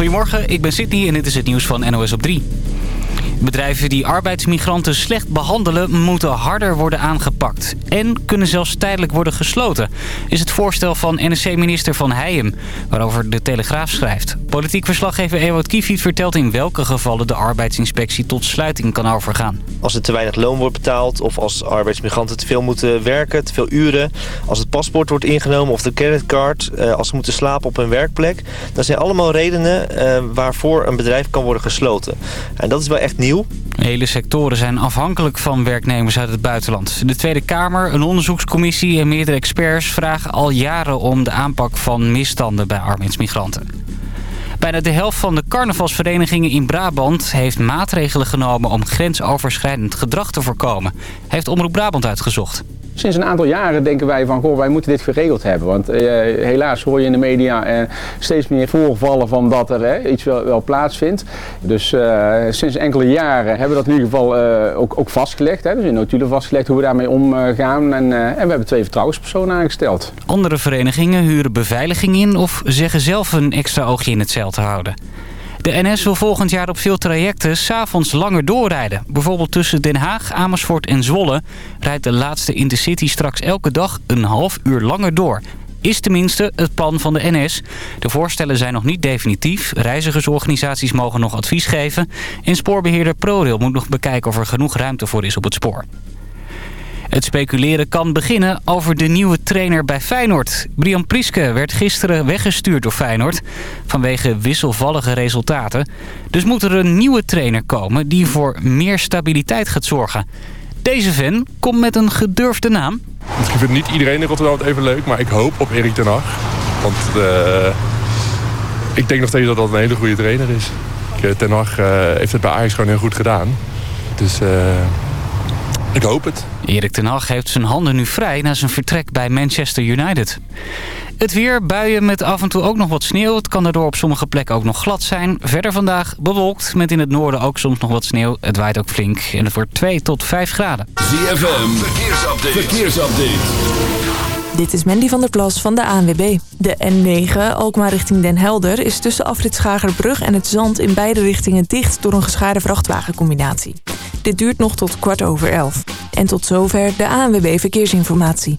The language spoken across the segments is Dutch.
Goedemorgen, ik ben Sydney en dit is het nieuws van NOS op 3. Bedrijven die arbeidsmigranten slecht behandelen moeten harder worden aangepakt. En kunnen zelfs tijdelijk worden gesloten, is het voorstel van NSC-minister Van Heijem, waarover de Telegraaf schrijft. Politiek verslaggever Ewout Kiefiet vertelt in welke gevallen de arbeidsinspectie tot sluiting kan overgaan. Als er te weinig loon wordt betaald of als arbeidsmigranten te veel moeten werken, te veel uren. Als het paspoort wordt ingenomen of de creditcard, eh, als ze moeten slapen op hun werkplek. Dat zijn allemaal redenen eh, waarvoor een bedrijf kan worden gesloten. En dat is wel echt nieuw Hele sectoren zijn afhankelijk van werknemers uit het buitenland. De Tweede Kamer, een onderzoekscommissie en meerdere experts vragen al jaren om de aanpak van misstanden bij arbeidsmigranten. Bijna de helft van de carnavalsverenigingen in Brabant heeft maatregelen genomen om grensoverschrijdend gedrag te voorkomen, heeft Omroep Brabant uitgezocht. Sinds een aantal jaren denken wij van, goh, wij moeten dit geregeld hebben. Want eh, helaas hoor je in de media eh, steeds meer voorvallen van dat er iets wel, wel, plaatsvindt. Dus eh, sinds enkele jaren hebben we dat in ieder geval ook, ook, vastgelegd. Hè, dus in notulen vastgelegd hoe we daarmee omgaan. En, en we hebben twee vertrouwenspersonen aangesteld. Andere verenigingen huren beveiliging in of zeggen zelf een extra oogje in het cel te houden. De NS wil volgend jaar op veel trajecten s'avonds langer doorrijden. Bijvoorbeeld tussen Den Haag, Amersfoort en Zwolle... rijdt de laatste Intercity straks elke dag een half uur langer door. Is tenminste het plan van de NS. De voorstellen zijn nog niet definitief. Reizigersorganisaties mogen nog advies geven. En spoorbeheerder ProRail moet nog bekijken of er genoeg ruimte voor is op het spoor. Het speculeren kan beginnen over de nieuwe trainer bij Feyenoord. Brian Priske werd gisteren weggestuurd door Feyenoord vanwege wisselvallige resultaten. Dus moet er een nieuwe trainer komen die voor meer stabiliteit gaat zorgen. Deze fan komt met een gedurfde naam. Ik vind niet iedereen in Rotterdam het even leuk, maar ik hoop op Erik ten Hag. Want uh, ik denk nog steeds dat dat een hele goede trainer is. Ten Hag uh, heeft het bij Ajax gewoon heel goed gedaan. Dus... ik hoop het. Erik ten Hag heeft zijn handen nu vrij na zijn vertrek bij Manchester United. Het weer, buien met af en toe ook nog wat sneeuw. Het kan daardoor op sommige plekken ook nog glad zijn. Verder vandaag bewolkt, met in het noorden ook soms nog wat sneeuw. Het waait ook flink en het wordt 2 tot 5 graden. ZFM, verkeersupdate. verkeersupdate. Dit is Mandy van der Plas van de ANWB. De N9, Alkmaar richting Den Helder, is tussen afrit Schagerbrug en het Zand in beide richtingen dicht door een geschaarde vrachtwagencombinatie. Dit duurt nog tot kwart over elf. En tot zover de ANWB Verkeersinformatie.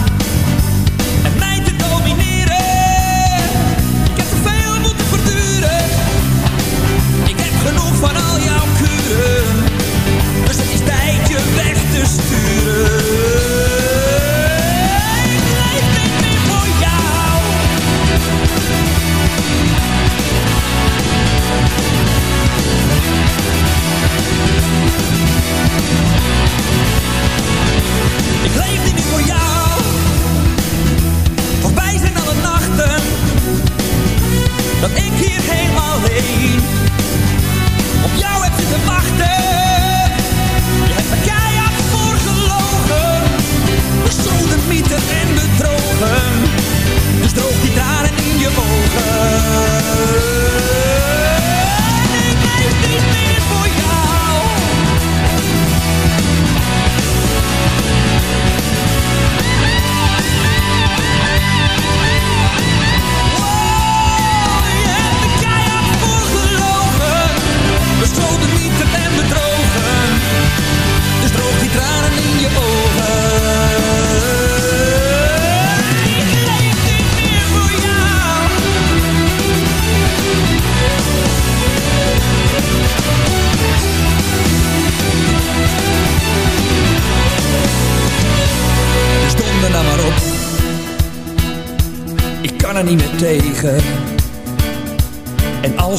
just to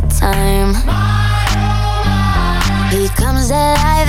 Good time. He comes alive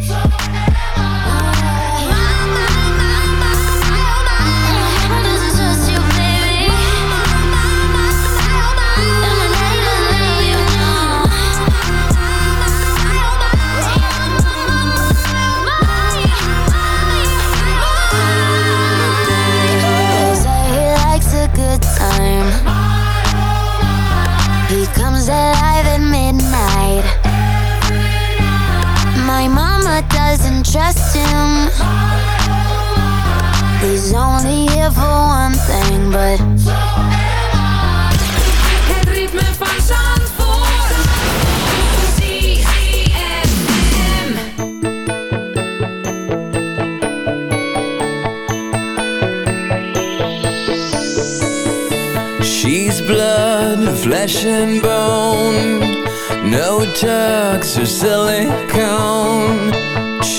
Mama doesn't trust him. He's only here for one thing, but. Het ritme van Zandvoort. She's blood, flesh and bone No tucks or silicone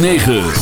9.